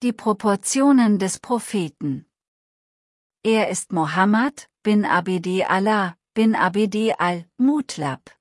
Die Proportionen des Propheten. Er ist Mohammed bin Abd Allah bin Abd al-Mutlab.